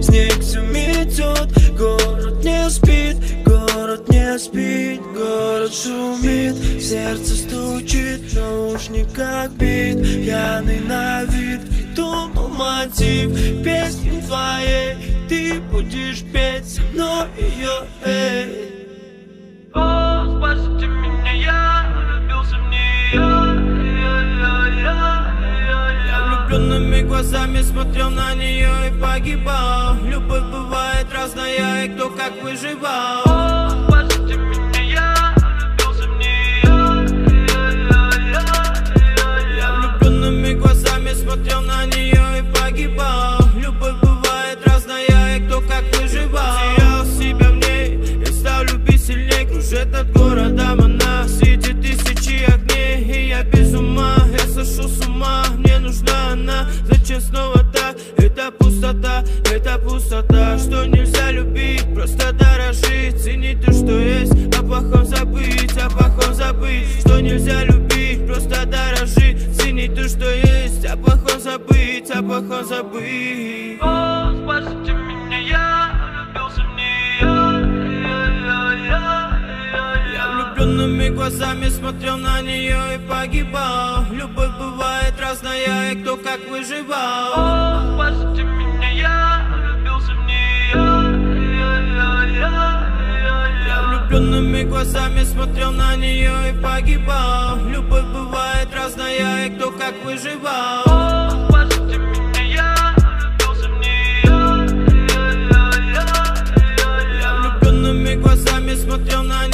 Снег все метет Город не спит, город не спит Город шумит, сердце стучит Наушниках бит, пьяный на вид Придумал мотив песни твоей Ты будешь петь мной ее, эй глазами смотрел на нее и погибал. Любовь бывает разная, и кто как выживал зачем снова так? Это пустота, это пустота. Что нельзя любить, просто дорожить. Ценить то, что есть, о плохом забыть О плохом забыть, что нельзя любить Просто дорожить, ценить то, что есть О плохом забыть, о плохом забыть глазами смотрел на нее и погибал. Любовь бывает разная, и кто как выживал. О, спасите меня, я влюбился в нее. Я, я, я, я влюбленными глазами смотрел на нее и погибал. Любовь бывает разная, и кто как выживал. О, спасите меня глазами смотрел на